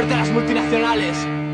puertas multinacionales.